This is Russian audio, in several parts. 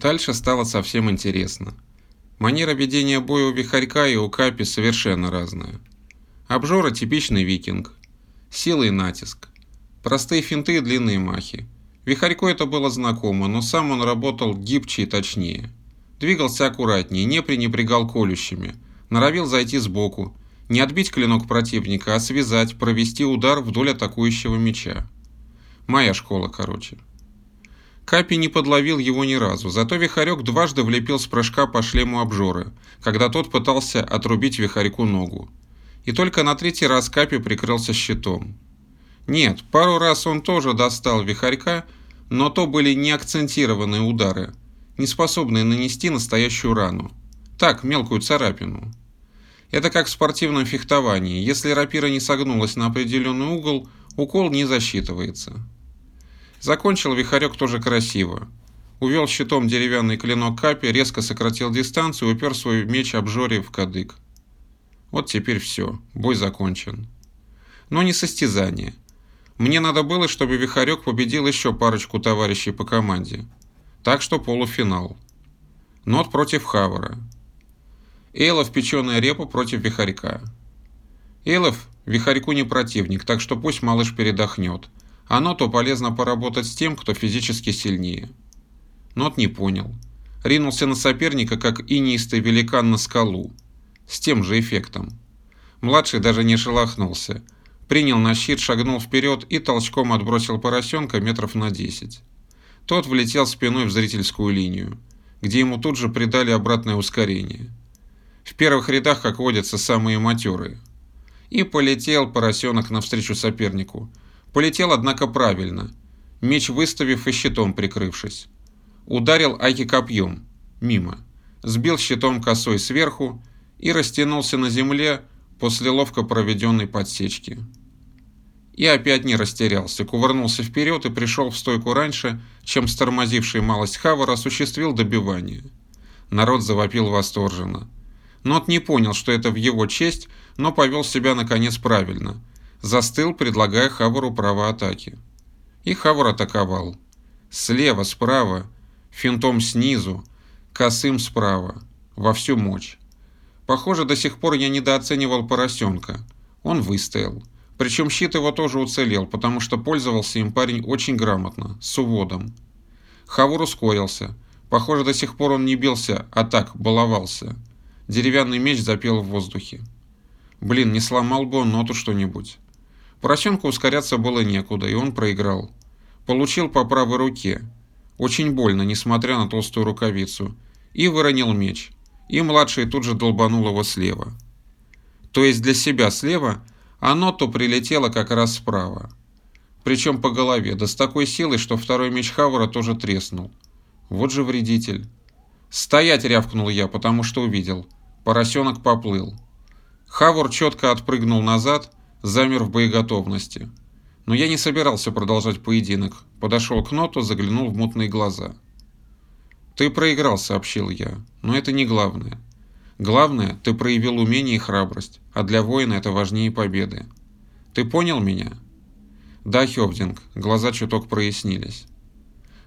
Дальше стало совсем интересно. Манера ведения боя у Вихарька и у Капи совершенно разная. Обжора – типичный викинг. Сила и натиск. Простые финты и длинные махи. Вихарьку это было знакомо, но сам он работал гибче и точнее. Двигался аккуратнее, не пренебрегал колющими. Норовил зайти сбоку. Не отбить клинок противника, а связать, провести удар вдоль атакующего меча. Моя школа, короче. Капи не подловил его ни разу, зато Вихарек дважды влепил с прыжка по шлему обжоры, когда тот пытался отрубить Вихарьку ногу. И только на третий раз Капи прикрылся щитом. Нет, пару раз он тоже достал Вихарька, но то были не акцентированные удары, не способные нанести настоящую рану. Так, мелкую царапину. Это как в спортивном фехтовании. Если рапира не согнулась на определенный угол, укол не засчитывается. Закончил Вихарек тоже красиво. Увел щитом деревянный клинок Капи, резко сократил дистанцию и упер свой меч обжоре в кадык. Вот теперь все, бой закончен. Но не состязание. Мне надо было, чтобы Вихарек победил еще парочку товарищей по команде. Так что полуфинал. Нот против Хавара. Эйлов печеная репа против Вихарька. Эйлов Вихарьку не противник, так что пусть малыш передохнет. А Ноту полезно поработать с тем, кто физически сильнее. Нот не понял. Ринулся на соперника, как инистый великан на скалу. С тем же эффектом. Младший даже не шелохнулся принял на щит, шагнул вперед и толчком отбросил поросенка метров на 10. Тот влетел спиной в зрительскую линию, где ему тут же придали обратное ускорение. В первых рядах, как водятся, самые матерые. И полетел поросенок навстречу сопернику. Полетел, однако, правильно, меч выставив и щитом прикрывшись. Ударил Айки копьем, мимо, сбил щитом косой сверху и растянулся на земле после ловко проведенной подсечки. И опять не растерялся, кувырнулся вперед и пришел в стойку раньше, чем стормозивший малость Хавар осуществил добивание. Народ завопил восторженно. Нот не понял, что это в его честь, но повел себя наконец правильно. Застыл, предлагая Хавару право атаки. И Хавар атаковал. Слева, справа, финтом снизу, косым справа, во всю мощь. Похоже, до сих пор я недооценивал поросенка. Он выстоял. Причем щит его тоже уцелел, потому что пользовался им парень очень грамотно, с уводом. Хавур ускорился. Похоже, до сих пор он не бился, а так, баловался. Деревянный меч запел в воздухе. Блин, не сломал бы он ноту что-нибудь. Поросенку ускоряться было некуда, и он проиграл. Получил по правой руке. Очень больно, несмотря на толстую рукавицу. И выронил меч. И младший тут же долбанул его слева. То есть для себя слева, оно то прилетело как раз справа. Причем по голове, да с такой силой, что второй меч Хавара тоже треснул. Вот же вредитель. «Стоять!» — рявкнул я, потому что увидел. Поросенок поплыл. Хавар четко отпрыгнул назад, замер в боеготовности. Но я не собирался продолжать поединок. Подошел к Ноту, заглянул в мутные глаза. «Ты проиграл», — сообщил я. «Но это не главное. Главное, ты проявил умение и храбрость, а для воина это важнее победы. Ты понял меня? Да, Хевдинг, глаза чуток прояснились.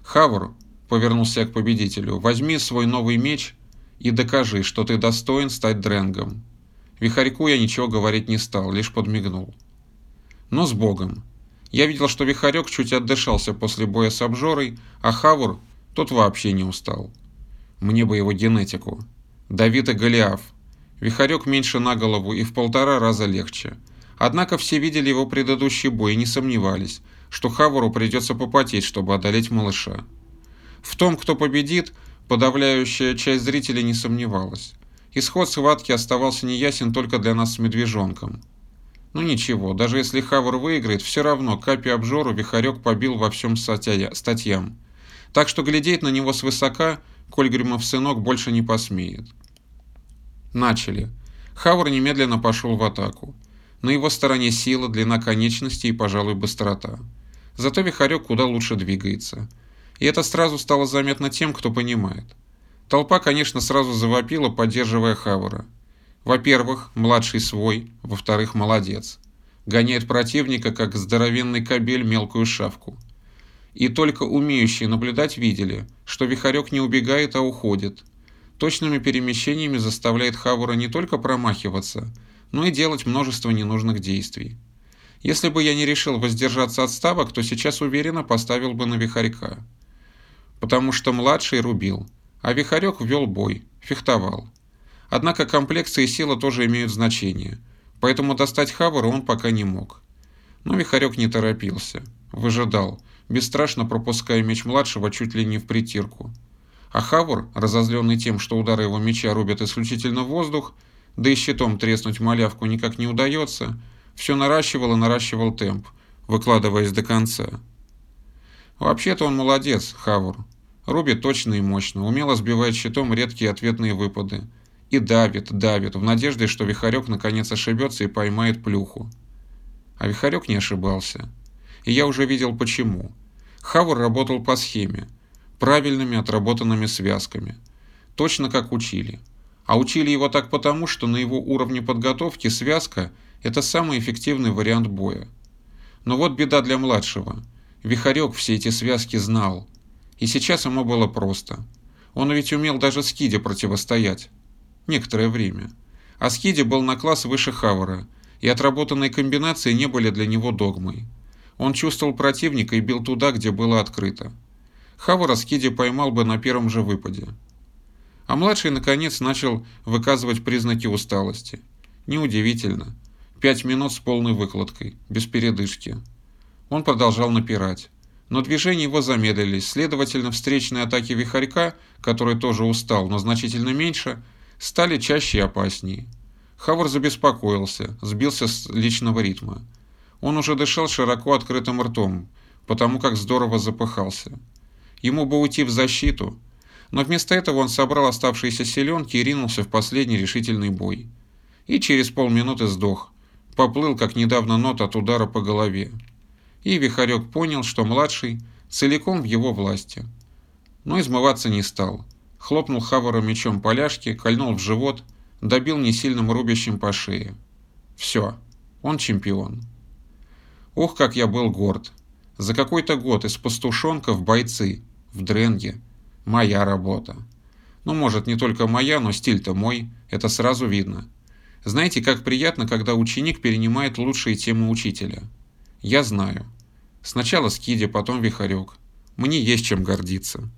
Хавр, повернулся я к победителю, возьми свой новый меч и докажи, что ты достоин стать дренгом. Вихарьку я ничего говорить не стал, лишь подмигнул. Но с Богом. Я видел, что Вихарек чуть отдышался после боя с обжорой, а Хавур, тот вообще не устал. Мне бы его генетику. Давид и Голиаф. Вихарек меньше на голову и в полтора раза легче. Однако все видели его предыдущий бой и не сомневались, что Хавару придется попотеть, чтобы одолеть малыша. В том, кто победит, подавляющая часть зрителей не сомневалась. Исход схватки оставался неясен только для нас с медвежонком. Ну ничего, даже если Хавар выиграет, все равно Капи обжору Вихарек побил во всем статьям. Так что глядеть на него свысока – Кольгримов сынок больше не посмеет. Начали. Хавр немедленно пошел в атаку. На его стороне сила, длина конечностей и, пожалуй, быстрота. Зато Вихарек куда лучше двигается. И это сразу стало заметно тем, кто понимает. Толпа, конечно, сразу завопила, поддерживая Хавара. Во-первых, младший свой, во-вторых, молодец. Гоняет противника, как здоровенный кобель, мелкую шавку. И только умеющие наблюдать видели, что Вихарек не убегает, а уходит. Точными перемещениями заставляет Хавура не только промахиваться, но и делать множество ненужных действий. Если бы я не решил воздержаться от ставок, то сейчас уверенно поставил бы на Вихарька. Потому что младший рубил, а Вихарек ввел бой, фехтовал. Однако комплекция и сила тоже имеют значение, поэтому достать Хавара он пока не мог. Но Вихарек не торопился, выжидал, бесстрашно пропуская меч младшего чуть ли не в притирку. А Хавр, разозленный тем, что удары его меча рубят исключительно воздух, да и щитом треснуть малявку никак не удается, все наращивал и наращивал темп, выкладываясь до конца. Вообще-то он молодец, Хавр. Рубит точно и мощно, умело сбивает щитом редкие ответные выпады. И давит, давит, в надежде, что Вихарек наконец ошибется и поймает плюху. А Вихарек не ошибался. И я уже видел почему. Хавр работал по схеме, правильными отработанными связками. Точно как учили. А учили его так потому, что на его уровне подготовки связка – это самый эффективный вариант боя. Но вот беда для младшего. Вихарек все эти связки знал. И сейчас ему было просто. Он ведь умел даже Скиде противостоять. Некоторое время. А Скиде был на класс выше Хавара, и отработанные комбинации не были для него догмой. Он чувствовал противника и бил туда, где было открыто. Хавара Скиди поймал бы на первом же выпаде. А младший, наконец, начал выказывать признаки усталости. Неудивительно. Пять минут с полной выкладкой, без передышки. Он продолжал напирать. Но движения его замедлились, следовательно, встречные атаки Вихарька, который тоже устал, но значительно меньше, стали чаще и опаснее. Хавар забеспокоился, сбился с личного ритма. Он уже дышал широко открытым ртом, потому как здорово запыхался. Ему бы уйти в защиту, но вместо этого он собрал оставшиеся селенки и ринулся в последний решительный бой. И через полминуты сдох, поплыл, как недавно нот от удара по голове. И Вихарек понял, что младший целиком в его власти. Но измываться не стал. Хлопнул Хавара мечом поляшки, кольнул в живот, добил несильным рубящим по шее. Все, он чемпион. Ох, как я был горд. За какой-то год из пастушонка в бойцы – в дренге. Моя работа. Ну, может, не только моя, но стиль-то мой, это сразу видно. Знаете, как приятно, когда ученик перенимает лучшие темы учителя. Я знаю. Сначала Скиди, потом Вихарек. Мне есть чем гордиться.